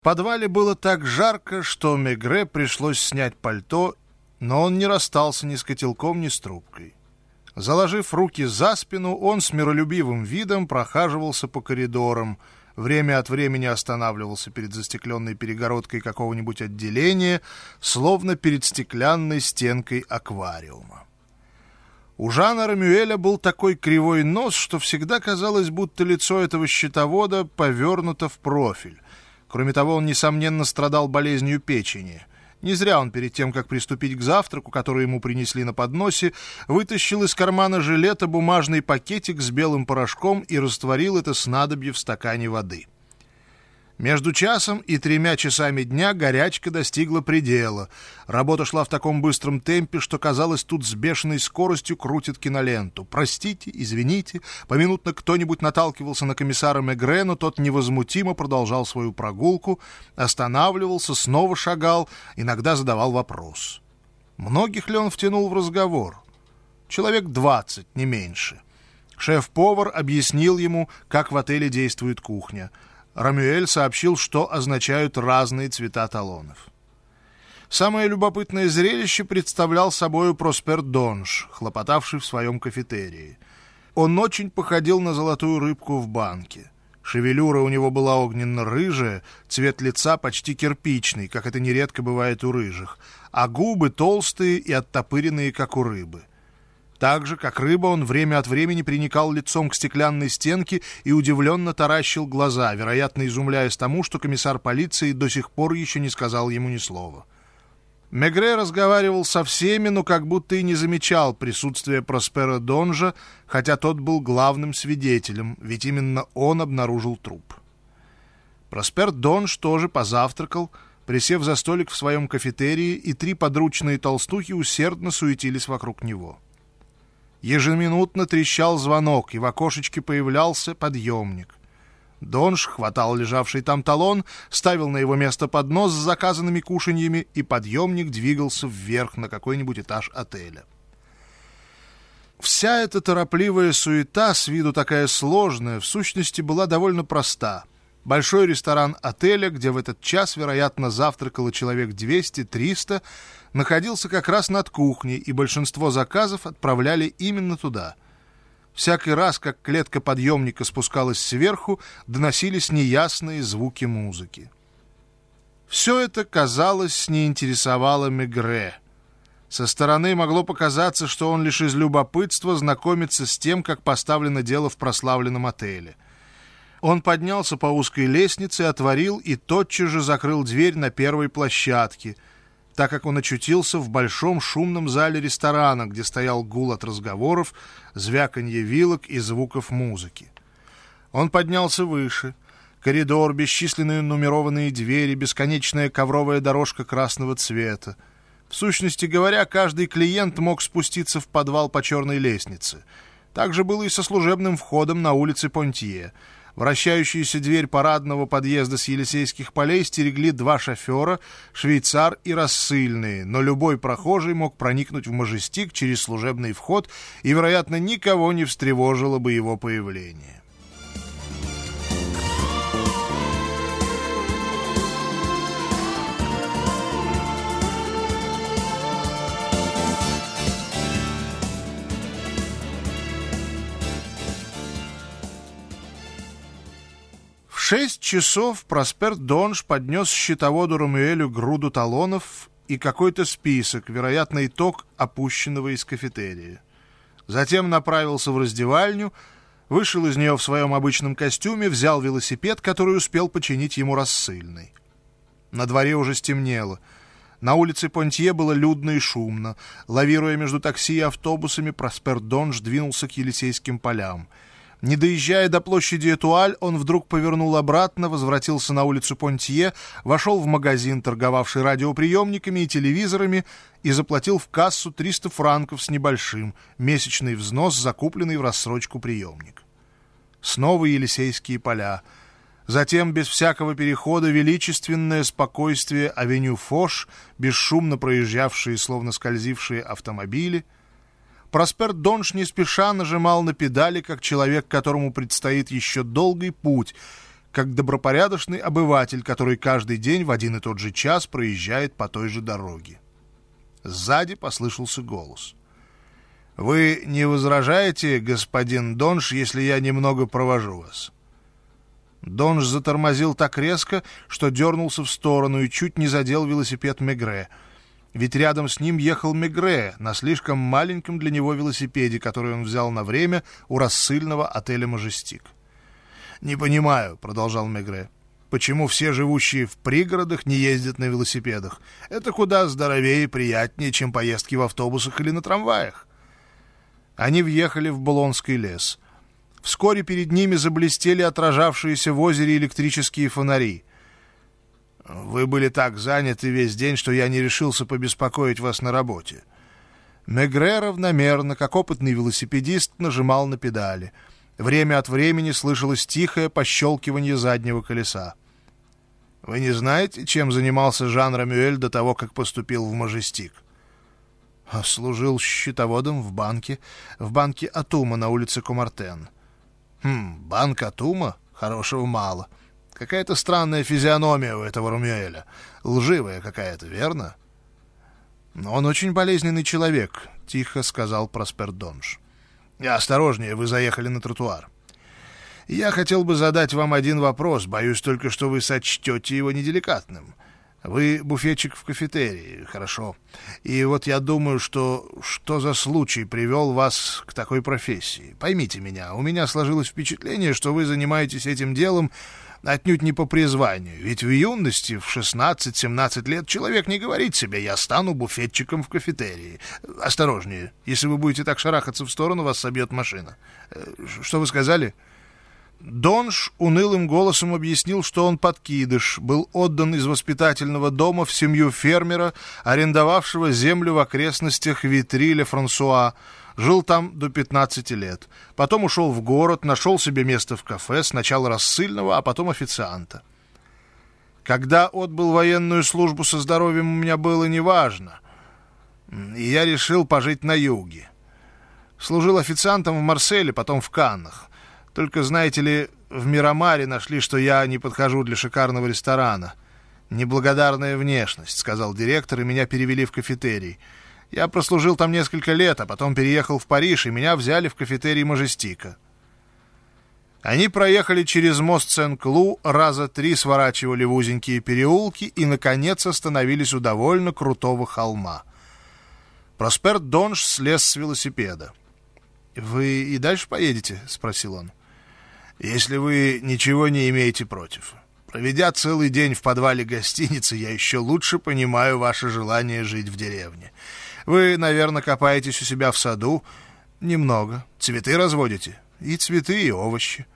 В подвале было так жарко, что Мегре пришлось снять пальто, но он не расстался ни с котелком, ни с трубкой. Заложив руки за спину, он с миролюбивым видом прохаживался по коридорам, время от времени останавливался перед застекленной перегородкой какого-нибудь отделения, словно перед стеклянной стенкой аквариума. У Жана Рамюэля был такой кривой нос, что всегда казалось, будто лицо этого щитовода повернуто в профиль, Кроме того, он, несомненно, страдал болезнью печени. Не зря он перед тем, как приступить к завтраку, который ему принесли на подносе, вытащил из кармана жилета бумажный пакетик с белым порошком и растворил это снадобье в стакане воды. Между часом и тремя часами дня горячка достигла предела. Работа шла в таком быстром темпе, что, казалось, тут с бешеной скоростью крутит киноленту. «Простите, извините». Поминутно кто-нибудь наталкивался на комиссара Мегре, но тот невозмутимо продолжал свою прогулку, останавливался, снова шагал, иногда задавал вопрос. Многих ли он втянул в разговор? Человек двадцать, не меньше. Шеф-повар объяснил ему, как в отеле действует кухня — Рамюэль сообщил, что означают разные цвета талонов. Самое любопытное зрелище представлял собою Проспер Донж, хлопотавший в своем кафетерии. Он очень походил на золотую рыбку в банке. Шевелюра у него была огненно-рыжая, цвет лица почти кирпичный, как это нередко бывает у рыжих, а губы толстые и оттопыренные, как у рыбы. Так же, как рыба, он время от времени приникал лицом к стеклянной стенке и удивленно таращил глаза, вероятно, изумляясь тому, что комиссар полиции до сих пор еще не сказал ему ни слова. Мегре разговаривал со всеми, но как будто и не замечал присутствия Проспера Донжа, хотя тот был главным свидетелем, ведь именно он обнаружил труп. Проспер Донж тоже позавтракал, присев за столик в своем кафетерии, и три подручные толстухи усердно суетились вокруг него. Ежеминутно трещал звонок, и в окошечке появлялся подъемник. Донж хватал лежавший там талон, ставил на его место поднос с заказанными кушаньями, и подъемник двигался вверх на какой-нибудь этаж отеля. Вся эта торопливая суета, с виду такая сложная, в сущности была довольно проста. Большой ресторан отеля, где в этот час, вероятно, завтракало человек 200-300, находился как раз над кухней, и большинство заказов отправляли именно туда. Всякий раз, как клетка подъемника спускалась сверху, доносились неясные звуки музыки. Все это, казалось, не интересовало Мегре. Со стороны могло показаться, что он лишь из любопытства знакомится с тем, как поставлено дело в прославленном отеле. Он поднялся по узкой лестнице, отворил и тотчас же закрыл дверь на первой площадке — так как он очутился в большом шумном зале ресторана, где стоял гул от разговоров, звяканье вилок и звуков музыки. Он поднялся выше. Коридор, бесчисленные нумерованные двери, бесконечная ковровая дорожка красного цвета. В сущности говоря, каждый клиент мог спуститься в подвал по черной лестнице. Так же было и со служебным входом на улице Понтье — Вращающуюся дверь парадного подъезда с Елисейских полей стерегли два шофера, швейцар и рассыльные, но любой прохожий мог проникнуть в Мажестик через служебный вход, и, вероятно, никого не встревожило бы его появление. Шесть часов Проспер Донж поднес счетоводу Ромуэлю груду талонов и какой-то список, вероятно, итог опущенного из кафетерия. Затем направился в раздевальню, вышел из нее в своем обычном костюме, взял велосипед, который успел починить ему рассыльный. На дворе уже стемнело. На улице Понтье было людно и шумно. Лавируя между такси и автобусами, Проспер Донж двинулся к Елисейским полям — не доезжая до площади Этуаль, он вдруг повернул обратно, возвратился на улицу Понтье, вошел в магазин, торговавший радиоприемниками и телевизорами, и заплатил в кассу 300 франков с небольшим, месячный взнос, закупленный в рассрочку приемник. Снова Елисейские поля. Затем, без всякого перехода, величественное спокойствие авеню Фош, бесшумно проезжавшие, словно скользившие автомобили — Проспер Донш не спеша нажимал на педали, как человек, которому предстоит еще долгий путь, как добропорядочный обыватель, который каждый день в один и тот же час проезжает по той же дороге. Сзади послышался голос. «Вы не возражаете, господин Донж, если я немного провожу вас?» Донж затормозил так резко, что дернулся в сторону и чуть не задел велосипед Мегре. Ведь рядом с ним ехал Мегре на слишком маленьком для него велосипеде, который он взял на время у рассыльного отеля «Мажестик». «Не понимаю», — продолжал Мегре, — «почему все живущие в пригородах не ездят на велосипедах? Это куда здоровее и приятнее, чем поездки в автобусах или на трамваях». Они въехали в Булонский лес. Вскоре перед ними заблестели отражавшиеся в озере электрические фонари. «Вы были так заняты весь день, что я не решился побеспокоить вас на работе». Мегре равномерно, как опытный велосипедист, нажимал на педали — Время от времени слышалось тихое пощелкивание заднего колеса. «Вы не знаете, чем занимался Жан Рамюэль до того, как поступил в Мажестик?» «Служил счетоводом в банке, в банке Атума на улице Кумартен». «Хм, банк Атума? Хорошего мало. Какая-то странная физиономия у этого Рамюэля. Лживая какая-то, верно?» «Но он очень болезненный человек», — тихо сказал Проспер Донж. «Осторожнее, вы заехали на тротуар». «Я хотел бы задать вам один вопрос, боюсь только, что вы сочтете его неделикатным. Вы буфетчик в кафетерии, хорошо. И вот я думаю, что что за случай привел вас к такой профессии? Поймите меня, у меня сложилось впечатление, что вы занимаетесь этим делом отнюдь не по призванию. Ведь в юности, в 16-17 лет, человек не говорит себе «я стану буфетчиком в кафетерии». Осторожнее, если вы будете так шарахаться в сторону, вас собьет машина. Э, что вы сказали?» Донж унылым голосом объяснил, что он подкидыш, был отдан из воспитательного дома в семью фермера, арендовавшего землю в окрестностях Витриля Франсуа, Жил там до 15 лет. Потом ушел в город, нашел себе место в кафе, сначала рассыльного, а потом официанта. Когда отбыл военную службу со здоровьем, у меня было неважно. И я решил пожить на юге. Служил официантом в Марселе, потом в Каннах. Только, знаете ли, в Мирамаре нашли, что я не подхожу для шикарного ресторана. «Неблагодарная внешность», — сказал директор, и меня перевели в кафетерий. Я прослужил там несколько лет, а потом переехал в Париж, и меня взяли в кафетерий Мажестика. Они проехали через мост Сен-Клу, раза три сворачивали в узенькие переулки и, наконец, остановились у довольно крутого холма. Проспер Донж слез с велосипеда. «Вы и дальше поедете?» — спросил он. «Если вы ничего не имеете против. Проведя целый день в подвале гостиницы, я еще лучше понимаю ваше желание жить в деревне. Вы, наверное, копаетесь у себя в саду. Немного. Цветы разводите. И цветы, и овощи.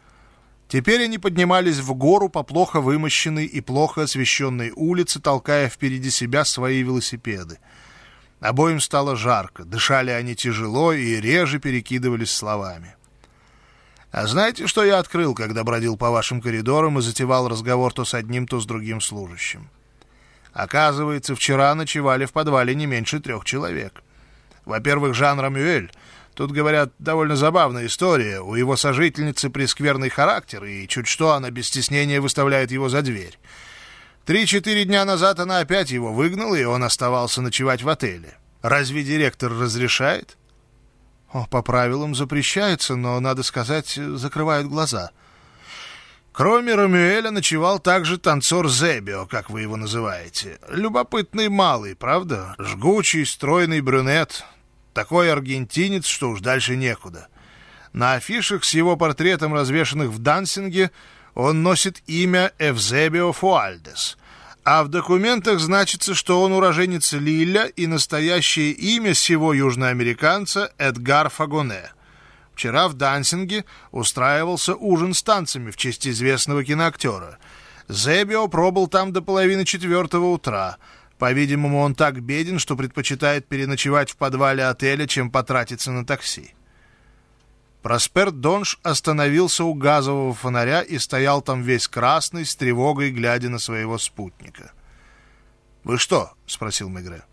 Теперь они поднимались в гору по плохо вымощенной и плохо освещенной улице, толкая впереди себя свои велосипеды. Обоим стало жарко, дышали они тяжело и реже перекидывались словами. «А знаете, что я открыл, когда бродил по вашим коридорам и затевал разговор то с одним, то с другим служащим?» Оказывается, вчера ночевали в подвале не меньше трех человек. Во-первых, Жан Рамюэль. Тут, говорят, довольно забавная история. У его сожительницы прескверный характер, и чуть что она без стеснения выставляет его за дверь. Три-четыре дня назад она опять его выгнала, и он оставался ночевать в отеле. Разве директор разрешает? По правилам запрещается, но, надо сказать, закрывают глаза — Кроме Ромюэля ночевал также танцор Зебио, как вы его называете. Любопытный малый, правда? Жгучий, стройный брюнет. Такой аргентинец, что уж дальше некуда. На афишах с его портретом, развешанных в Дансинге, он носит имя Эвзебио Фуальдес. А в документах значится, что он уроженец Лиля и настоящее имя сего южноамериканца Эдгар Фагоне — Вчера в Дансинге устраивался ужин с танцами в честь известного киноактера. Зебио пробыл там до половины четвертого утра. По-видимому, он так беден, что предпочитает переночевать в подвале отеля, чем потратиться на такси. Проспер Донж остановился у газового фонаря и стоял там весь красный, с тревогой глядя на своего спутника. «Вы что?» — спросил Мегре.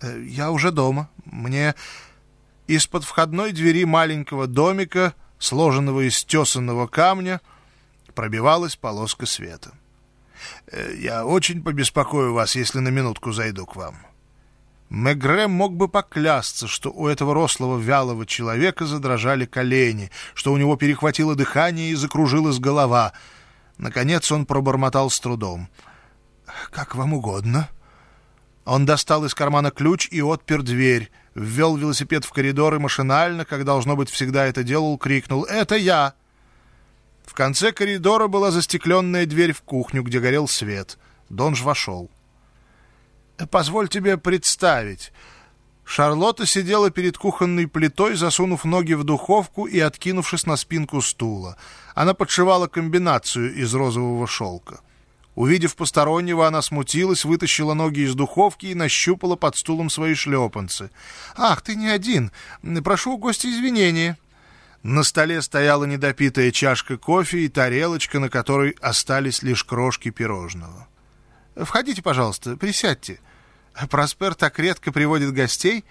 «Э, «Я уже дома. Мне из-под входной двери маленького домика, сложенного из тесанного камня, пробивалась полоска света. «Э, «Я очень побеспокою вас, если на минутку зайду к вам». Мегре мог бы поклясться, что у этого рослого вялого человека задрожали колени, что у него перехватило дыхание и закружилась голова. Наконец он пробормотал с трудом. «Как вам угодно». Он достал из кармана ключ и отпер дверь, ввел велосипед в коридор и машинально, как должно быть всегда это делал, крикнул «Это я!». В конце коридора была застекленная дверь в кухню, где горел свет. Донж вошел. «Позволь тебе представить». Шарлотта сидела перед кухонной плитой, засунув ноги в духовку и откинувшись на спинку стула. Она подшивала комбинацию из розового шелка. Увидев постороннего, она смутилась, вытащила ноги из духовки и нащупала под стулом свои шлепанцы. «Ах, ты не один! Прошу у гостя извинения!» На столе стояла недопитая чашка кофе и тарелочка, на которой остались лишь крошки пирожного. «Входите, пожалуйста, присядьте. Проспер так редко приводит гостей».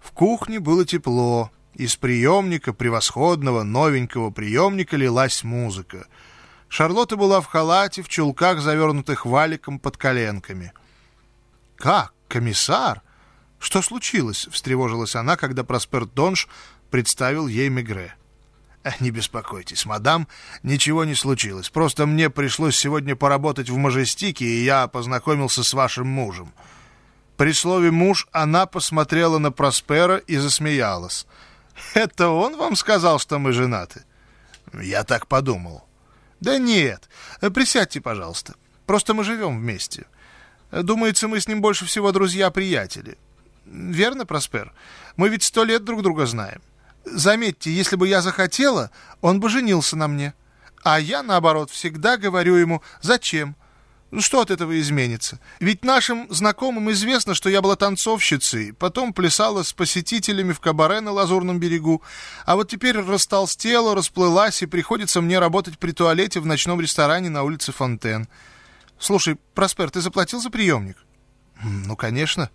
В кухне было тепло. Из приемника, превосходного, новенького приемника лилась музыка — Шарлотта была в халате, в чулках, завернутых валиком под коленками. «Как? Комиссар? Что случилось?» — встревожилась она, когда Проспер Донж представил ей Мегре. «Э, «Не беспокойтесь, мадам, ничего не случилось. Просто мне пришлось сегодня поработать в Мажестике, и я познакомился с вашим мужем». При слове «муж» она посмотрела на Проспера и засмеялась. «Это он вам сказал, что мы женаты?» «Я так подумал». «Да нет. Присядьте, пожалуйста. Просто мы живем вместе. Думается, мы с ним больше всего друзья-приятели. Верно, Проспер? Мы ведь сто лет друг друга знаем. Заметьте, если бы я захотела, он бы женился на мне. А я, наоборот, всегда говорю ему «Зачем? Ну что от этого изменится? Ведь нашим знакомым известно, что я была танцовщицей, потом плясала с посетителями в кабаре на Лазурном берегу, а вот теперь растолстела, расплылась, и приходится мне работать при туалете в ночном ресторане на улице Фонтен. Слушай, Проспер, ты заплатил за приемник? Ну, конечно.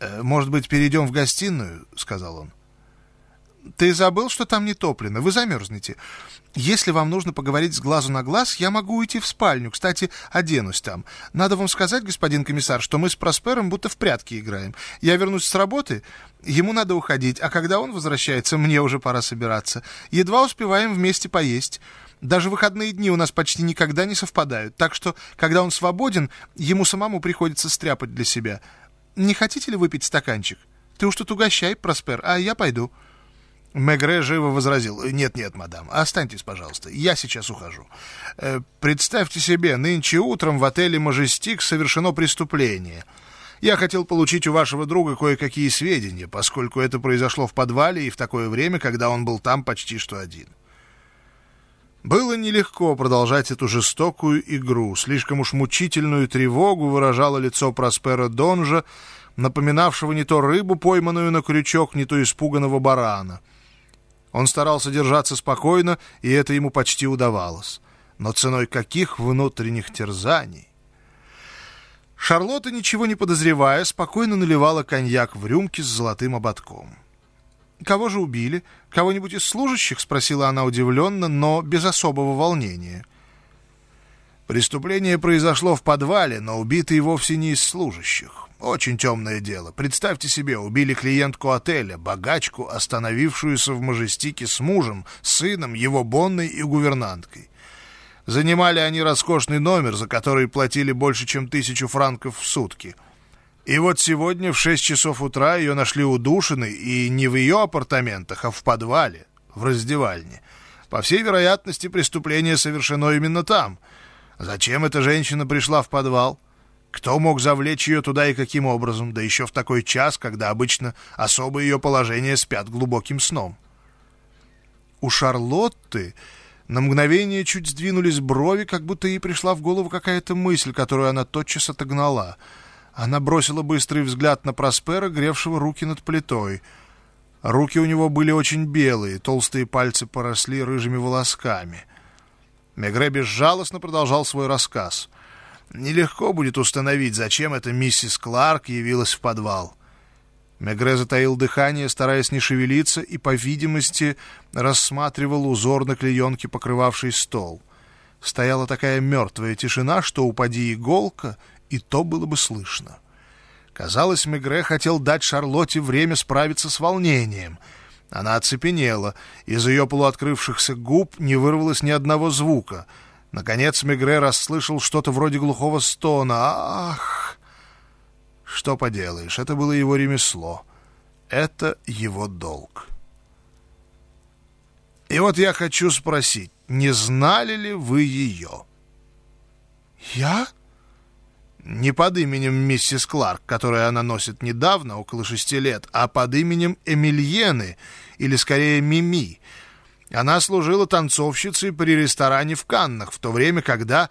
«Э, может быть, перейдем в гостиную, сказал он. Ты забыл, что там не топлено? Вы замерзнете. Если вам нужно поговорить с глазу на глаз, я могу уйти в спальню. Кстати, оденусь там. Надо вам сказать, господин комиссар, что мы с Проспером будто в прятки играем. Я вернусь с работы, ему надо уходить, а когда он возвращается, мне уже пора собираться. Едва успеваем вместе поесть. Даже выходные дни у нас почти никогда не совпадают, так что, когда он свободен, ему самому приходится стряпать для себя. Не хотите ли выпить стаканчик? Ты уж тут угощай, Проспер, а я пойду». Мегре живо возразил. «Нет-нет, мадам, останьтесь, пожалуйста, я сейчас ухожу. Э, представьте себе, нынче утром в отеле «Мажестик» совершено преступление. Я хотел получить у вашего друга кое-какие сведения, поскольку это произошло в подвале и в такое время, когда он был там почти что один». Было нелегко продолжать эту жестокую игру. Слишком уж мучительную тревогу выражало лицо Проспера Донжа, напоминавшего не то рыбу, пойманную на крючок, не то испуганного барана. Он старался держаться спокойно, и это ему почти удавалось. Но ценой каких внутренних терзаний? Шарлотта, ничего не подозревая, спокойно наливала коньяк в рюмки с золотым ободком. «Кого же убили? Кого-нибудь из служащих?» — спросила она удивленно, но без особого волнения. Преступление произошло в подвале, но убитый вовсе не из служащих. Очень темное дело. Представьте себе, убили клиентку отеля, богачку, остановившуюся в Мажестике с мужем, сыном, его бонной и гувернанткой. Занимали они роскошный номер, за который платили больше, чем тысячу франков в сутки. И вот сегодня в шесть часов утра ее нашли удушенной, и не в ее апартаментах, а в подвале, в раздевальне. По всей вероятности, преступление совершено именно там. Зачем эта женщина пришла в подвал? — кто мог завлечь ее туда и каким образом, да еще в такой час, когда обычно особо ее положение спят глубоким сном? У Шарлотты на мгновение чуть сдвинулись брови, как будто ей пришла в голову какая-то мысль, которую она тотчас отогнала. Она бросила быстрый взгляд на Проспера, гревшего руки над плитой. Руки у него были очень белые, толстые пальцы поросли рыжими волосками. Мегре безжалостно продолжал свой рассказ — Нелегко будет установить, зачем эта миссис Кларк явилась в подвал. Мегре затаил дыхание, стараясь не шевелиться, и, по видимости, рассматривал узор на клеенке, покрывавшей стол. Стояла такая мертвая тишина, что упади иголка, и то было бы слышно. Казалось, Мегре хотел дать Шарлотте время справиться с волнением. Она оцепенела, из ее полуоткрывшихся губ не вырвалось ни одного звука. Наконец Мегре расслышал что-то вроде глухого стона. «Ах!» Что поделаешь, это было его ремесло. Это его долг. И вот я хочу спросить, не знали ли вы ее? Я? Не под именем миссис Кларк, которое она носит недавно, около шести лет, а под именем Эмильены, или скорее Мими. Она служила танцовщицей при ресторане в Каннах, в то время, когда...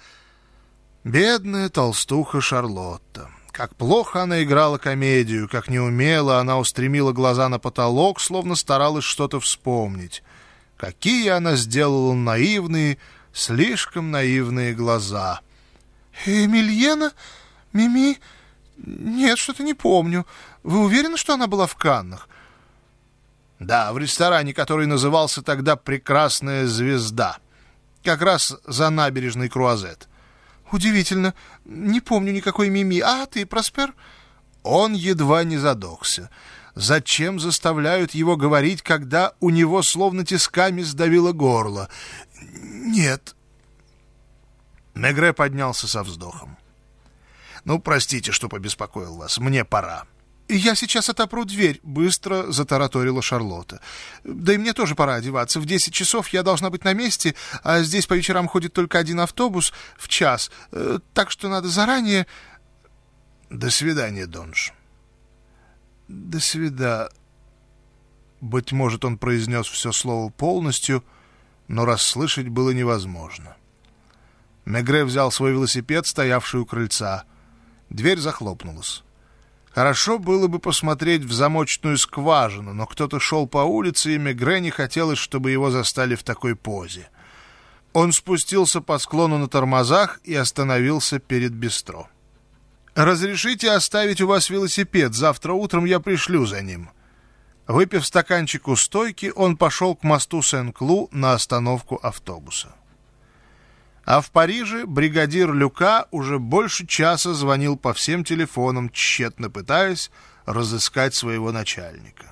Бедная толстуха Шарлотта. Как плохо она играла комедию, как неумело она устремила глаза на потолок, словно старалась что-то вспомнить. Какие она сделала наивные, слишком наивные глаза. «Эмильена? Мими? Нет, что-то не помню. Вы уверены, что она была в Каннах?» «Да, в ресторане, который назывался тогда «Прекрасная звезда». Как раз за набережной Круазет. Удивительно. Не помню никакой Мими. А ты, Проспер? Он едва не задохся. Зачем заставляют его говорить, когда у него словно тисками сдавило горло? Нет. Мегре поднялся со вздохом. Ну, простите, что побеспокоил вас. Мне пора. «Я сейчас отопру дверь», — быстро затараторила Шарлотта. «Да и мне тоже пора одеваться. В десять часов я должна быть на месте, а здесь по вечерам ходит только один автобус в час. Э, так что надо заранее...» «До свидания, Донж». «До свида...» Быть может, он произнес все слово полностью, но расслышать было невозможно. Мегре взял свой велосипед, стоявший у крыльца. Дверь захлопнулась. Хорошо было бы посмотреть в замочную скважину, но кто-то шел по улице, и Мегре не хотелось, чтобы его застали в такой позе. Он спустился по склону на тормозах и остановился перед бистро. «Разрешите оставить у вас велосипед? Завтра утром я пришлю за ним». Выпив стаканчик у стойки, он пошел к мосту Сен-Клу на остановку автобуса. А в Париже бригадир Люка уже больше часа звонил по всем телефонам, тщетно пытаясь разыскать своего начальника.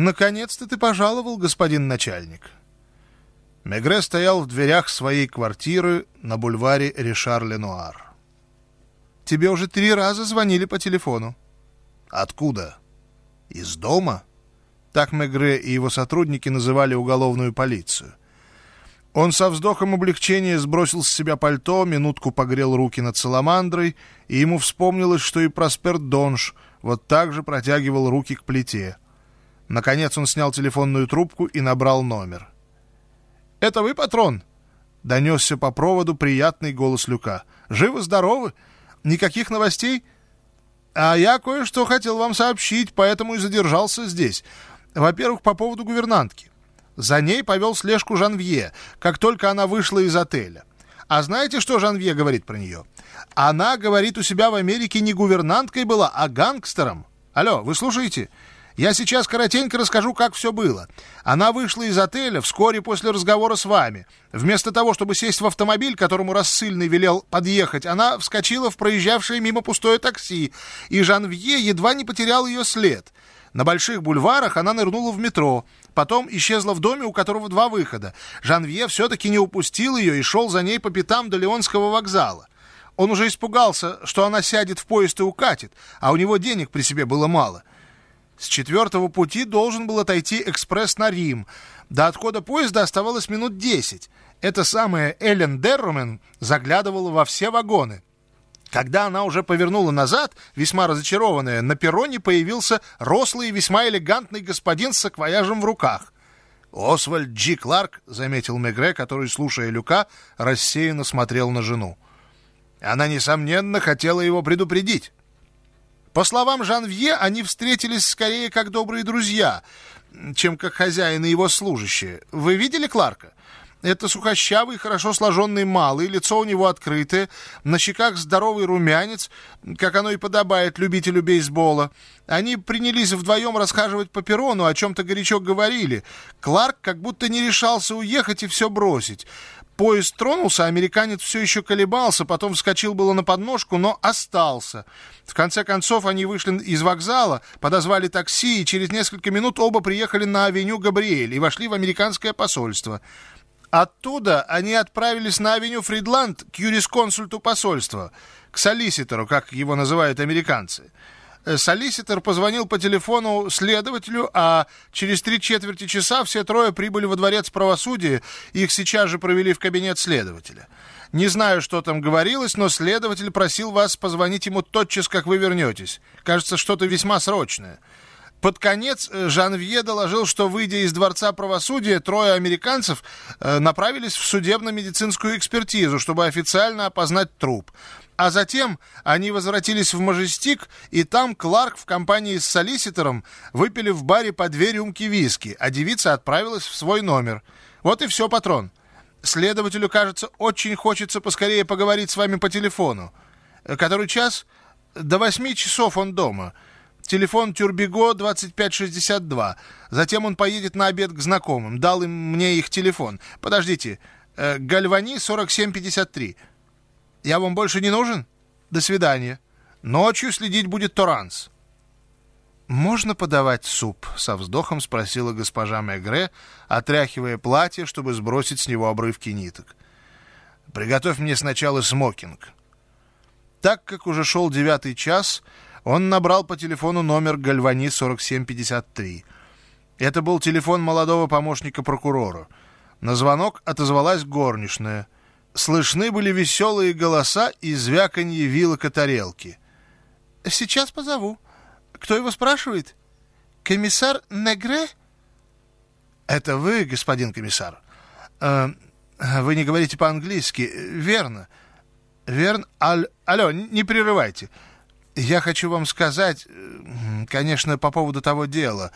«Наконец-то ты пожаловал, господин начальник». Мегре стоял в дверях своей квартиры на бульваре Ришар-Ленуар. «Тебе уже три раза звонили по телефону». «Откуда? Из дома?» Так Мегре и его сотрудники называли уголовную полицию. Он со вздохом облегчения сбросил с себя пальто, минутку погрел руки над саламандрой, и ему вспомнилось, что и Проспер Донж вот так же протягивал руки к плите — Наконец он снял телефонную трубку и набрал номер. «Это вы, патрон?» — донесся по проводу приятный голос Люка. «Живы-здоровы? Никаких новостей?» «А я кое-что хотел вам сообщить, поэтому и задержался здесь. Во-первых, по поводу гувернантки. За ней повел слежку Жанвье, как только она вышла из отеля. А знаете, что Жанвье говорит про нее? Она, говорит, у себя в Америке не гувернанткой была, а гангстером. Алло, вы слушаете?» Я сейчас коротенько расскажу, как все было. Она вышла из отеля вскоре после разговора с вами. Вместо того, чтобы сесть в автомобиль, которому рассыльный велел подъехать, она вскочила в проезжавшее мимо пустое такси, и Жанвье едва не потерял ее след. На больших бульварах она нырнула в метро, потом исчезла в доме, у которого два выхода. Жанвье все-таки не упустил ее и шел за ней по пятам до Леонского вокзала. Он уже испугался, что она сядет в поезд и укатит, а у него денег при себе было мало. С четвертого пути должен был отойти экспресс на Рим. До отхода поезда оставалось минут десять. Эта самая Эллен Деррумен заглядывала во все вагоны. Когда она уже повернула назад, весьма разочарованная, на перроне появился рослый и весьма элегантный господин с саквояжем в руках. «Освальд Джи Кларк», — заметил Мегре, который, слушая Люка, рассеянно смотрел на жену. Она, несомненно, хотела его предупредить. По словам Жанвье, они встретились скорее как добрые друзья, чем как хозяин и его служащие. Вы видели Кларка? Это сухощавый, хорошо сложенный малый, лицо у него открытое, на щеках здоровый румянец, как оно и подобает любителю бейсбола. Они принялись вдвоем расхаживать по перрону, о чем-то горячо говорили. Кларк как будто не решался уехать и все бросить. Поезд тронулся, американец все еще колебался, потом вскочил было на подножку, но остался. В конце концов они вышли из вокзала, подозвали такси, и через несколько минут оба приехали на авеню Габриэль и вошли в американское посольство. Оттуда они отправились на авеню Фридланд к юрисконсульту посольства, к солиситору, как его называют американцы. Э, солиситор позвонил по телефону следователю, а через три четверти часа все трое прибыли во дворец правосудия, их сейчас же провели в кабинет следователя. Не знаю, что там говорилось, но следователь просил вас позвонить ему тотчас, как вы вернетесь. Кажется, что-то весьма срочное. Под конец э, Жанвье доложил, что, выйдя из Дворца правосудия, трое американцев э, направились в судебно-медицинскую экспертизу, чтобы официально опознать труп. А затем они возвратились в Мажестик, и там Кларк в компании с солиситором выпили в баре по две рюмки виски, а девица отправилась в свой номер. Вот и все, патрон. Следователю, кажется, очень хочется поскорее поговорить с вами по телефону. Который час? До восьми часов он дома. — Телефон Тюрбего 2562. Затем он поедет на обед к знакомым. Дал им мне их телефон. Подождите. Э, Гальвани 4753. Я вам больше не нужен? До свидания. Ночью следить будет Торанс. «Можно подавать суп?» — со вздохом спросила госпожа Мегре, отряхивая платье, чтобы сбросить с него обрывки ниток. «Приготовь мне сначала смокинг». Так как уже шел девятый час, он набрал по телефону номер Гальвани 4753. Это был телефон молодого помощника прокурора. На звонок отозвалась горничная. Слышны были веселые голоса и звяканье вилок и тарелки. «Сейчас позову. Кто его спрашивает? Комиссар Негре?» «Это вы, господин комиссар?» э, «Вы не говорите по-английски. Верно. Верно. Аль... Алло, не прерывайте. Я хочу вам сказать, конечно, по поводу того дела.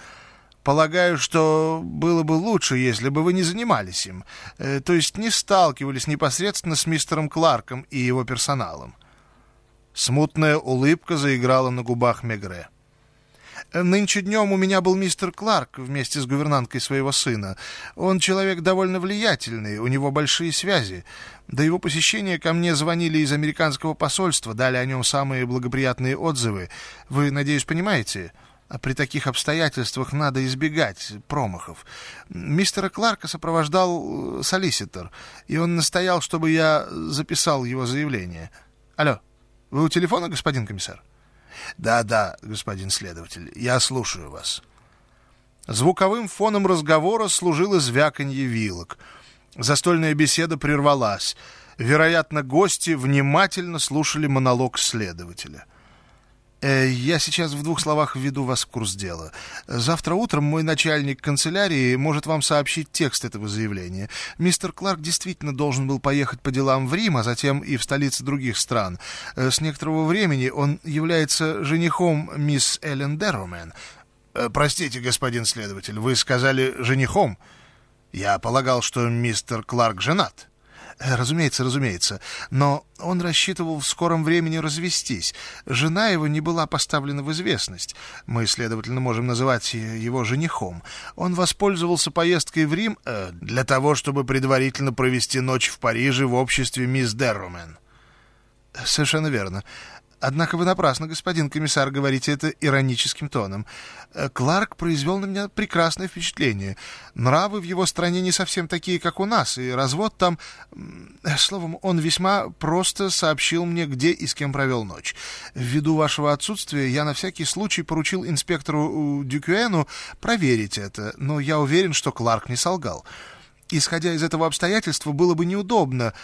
Полагаю, что было бы лучше, если бы вы не занимались им, э, то есть не сталкивались непосредственно с мистером Кларком и его персоналом. Смутная улыбка заиграла на губах Мегре. Нынче днем у меня был мистер Кларк вместе с гувернанткой своего сына. Он человек довольно влиятельный, у него большие связи. До его посещения ко мне звонили из американского посольства, дали о нем самые благоприятные отзывы. Вы, надеюсь, понимаете? А при таких обстоятельствах надо избегать промахов. Мистера Кларка сопровождал э, солиситор, и он настоял, чтобы я записал его заявление. Алло, вы у телефона, господин комиссар? Да, да, господин следователь, я слушаю вас. Звуковым фоном разговора служило звяканье вилок. Застольная беседа прервалась. Вероятно, гости внимательно слушали монолог следователя. Э, я сейчас в двух словах введу вас в курс дела. Завтра утром мой начальник канцелярии может вам сообщить текст этого заявления. Мистер Кларк действительно должен был поехать по делам в Рим, а затем и в столицы других стран. Э, с некоторого времени он является женихом мисс Эллен Дерромен. Э, простите, господин следователь, вы сказали «женихом». Я полагал, что мистер Кларк женат. Э, разумеется, разумеется. Но он рассчитывал в скором времени развестись. Жена его не была поставлена в известность. Мы, следовательно, можем называть его женихом. Он воспользовался поездкой в Рим э, для того, чтобы предварительно провести ночь в Париже в обществе мисс Деррумен. Совершенно верно. Однако вы напрасно, господин комиссар, говорите это ироническим тоном. Э, Кларк произвел на меня прекрасное впечатление. Нравы в его стране не совсем такие, как у нас, и развод там... Словом, он весьма просто сообщил мне, где и с кем провел ночь. Ввиду вашего отсутствия я на всякий случай поручил инспектору Дюкюэну проверить это, но я уверен, что Кларк не солгал. Исходя из этого обстоятельства, было бы неудобно...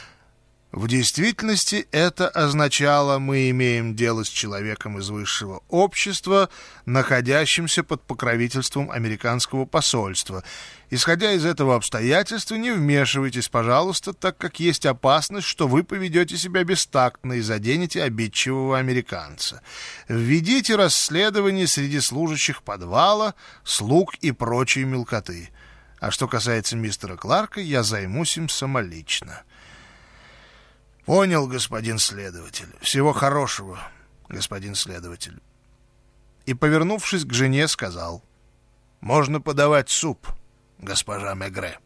В действительности это означало, мы имеем дело с человеком из высшего общества, находящимся под покровительством американского посольства. Исходя из этого обстоятельства, не вмешивайтесь, пожалуйста, так как есть опасность, что вы поведете себя бестактно и заденете обидчивого американца. Введите расследование среди служащих подвала, слуг и прочей мелкоты. А что касается мистера Кларка, я займусь им самолично». Понял, господин следователь. Всего хорошего, господин следователь. И, повернувшись к жене, сказал, «Можно подавать суп, госпожа Мегре».